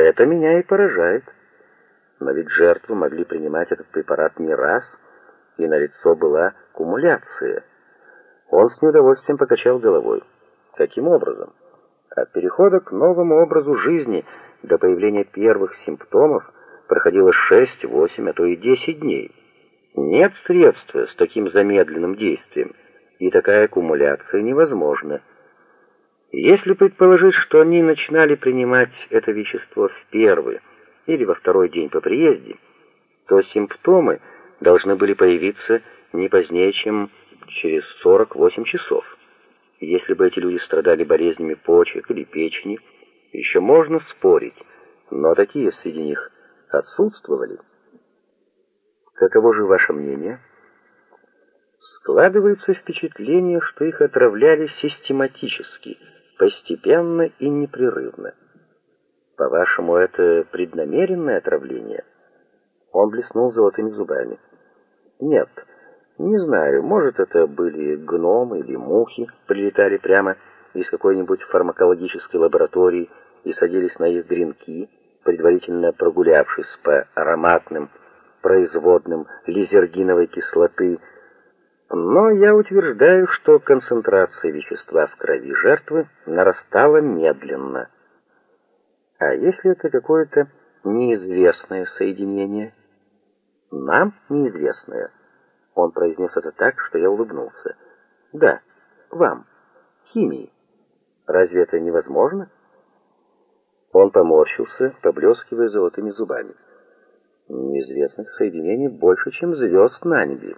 Это меня и поражает. Но ведь жертвы могли принимать этот препарат не раз, и на лицо была кумуляция. Он с неудовольствием покачал головой. Каким образом? От перехода к новому образу жизни до появления первых симптомов проходило 6, 8, а то и 10 дней. Нет средств с таким замедленным действием, и такая аккумуляция невозможна. Если предположить, что они начинали принимать это вещество в первый или во второй день по приезде, то симптомы должны были появиться не позднее, чем через 48 часов. Если бы эти люди страдали болезнями почек или печени, еще можно спорить, но такие среди них отсутствовали. Каково же ваше мнение? Складывается впечатление, что их отравляли систематически, постепенно и непрерывно. По-вашему, это преднамеренное отравление? Он блеснул золотыми зубами. Нет, не знаю, может, это были гномы или мухи, прилетали прямо из какой-нибудь фармакологической лаборатории и садились на их гренки, предварительно прогулявшись по ароматным производным лизергиновой кислоты, но я утверждаю, что концентрация вещества в крови жертвы нарастала медленно. А если это какое-то неизвестное соединение? Нам неизвестное. Он произнес это так, что я улыбнулся. Да, вам, химии. Разве это невозможно? Он поморщился, поблескивая золотыми зубами. Неизвестных соединений больше, чем звезд на небе.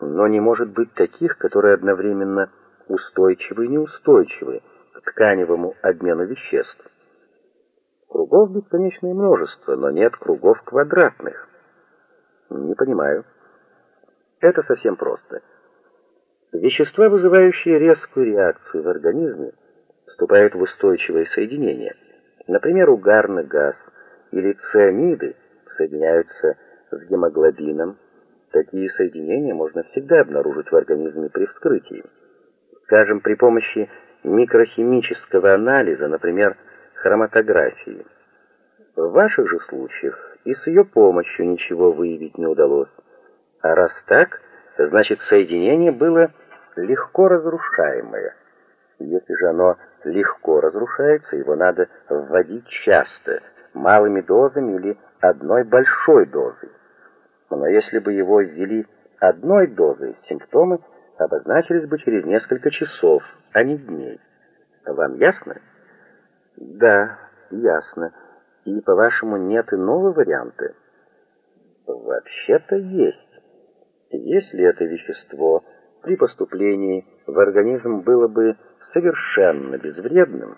Но не может быть таких, которые одновременно устойчивы и неустойчивы к тканевому обмену веществ. Кругов бесконечное множество, но нет кругов квадратных. Не понимаю. Это совсем просто. Вещества, вызывающие резкую реакцию в организме, вступают в устойчивое соединение. Например, угарный газ или циамиды соединяются с гемоглобином. Такие соединения можно всегда обнаружить в организме при вскрытии. Скажем, при помощи микрохимического анализа, например, хроматографии. В ваших же случаях и с ее помощью ничего выявить не удалось. А раз так, значит соединение было легко разрушаемое. Если же оно легко разрушается, его надо вводить часто, малыми дозами или одной большой дозой. Но если бы его ввели одной дозой, симптомы обозначились бы через несколько часов, а не дней. Вам ясно? Да, ясно. И, по-вашему, нет иного варианта? Вообще-то есть. Если это вещество при поступлении в организм было бы совершенно безвредным,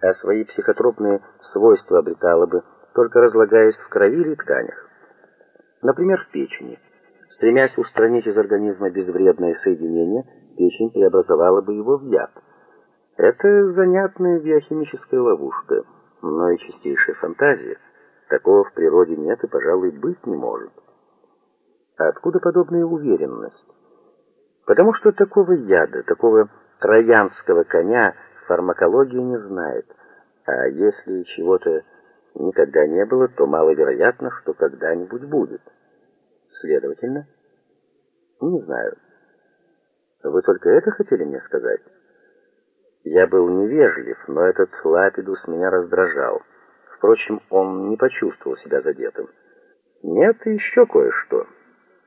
а свои психотропные свойства обретало бы, только разлагаясь в крови или тканях. Например, в печени. Стремясь устранить из организма безвредное соединение, печень преобразовала бы его в яд. Это занятная биохимическая ловушка, но и чистейшая фантазия. Такого в природе нет и, пожалуй, быть не может. А откуда подобная уверенность? Потому что такого яда, такого троянского коня фармакология не знает. А если чего-то никогда не было, то маловероятно, что когда-нибудь будет. Следовательно, не знаю. Вы только это хотели мне сказать? Я был невежлив, но этот лапидус меня раздражал. Впрочем, он не почувствовал себя задетым. Нет, и еще кое-что.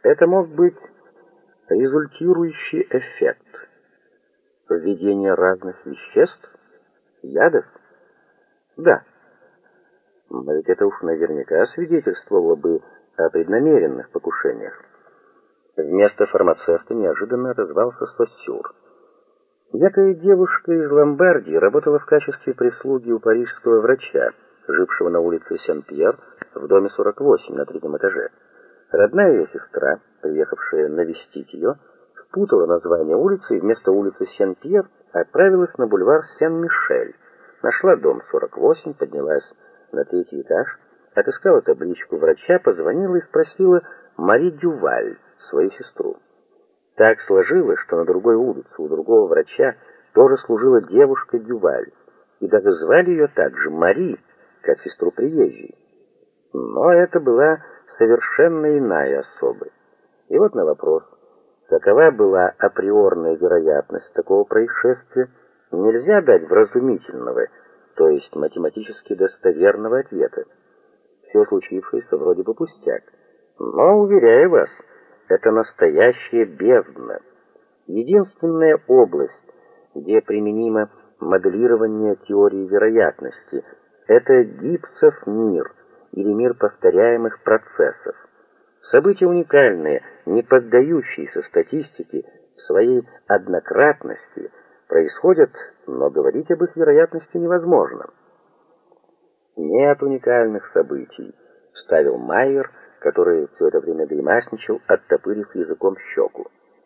Это мог быть результирующий эффект. Введение разных веществ, ядов? Да. Но ведь это уж наверняка свидетельствовало бы о преднамеренных покушениях. Вместо фармацевта неожиданно отозвался Соссюр. Некая девушка из Ломбардии работала в качестве прислуги у парижского врача, жившего на улице Сен-Пьер в доме 48 на третьем этаже. Родная ее сестра, приехавшая навестить ее, спутала название улицы и вместо улицы Сен-Пьер отправилась на бульвар Сен-Мишель. Нашла дом 48, поднялась на третий этаж, отыскала табличку врача, позвонила и спросила Мари Дюваль, свою сестру. Так сложилось, что на другой улице у другого врача тоже служила девушка Дюваль, и даже звали ее также Мари, как сестру приезжей. Но это была совершенно иная особа. И вот на вопрос, какова была априорная вероятность такого происшествия, нельзя дать вразумительного, то есть математически достоверного ответа. Все случившееся вроде бы пустяк. Но, уверяю вас, это настоящая бездна. Единственная область, где применимо моделирование теории вероятности, это гипсов мир или мир повторяемых процессов. События уникальные, не поддающиеся статистике в своей однократности, происходят, но говорить об их вероятности невозможно. Нет уникальных событий, ставил Майер, который все это время гримасничал, оттопырив языком щеку.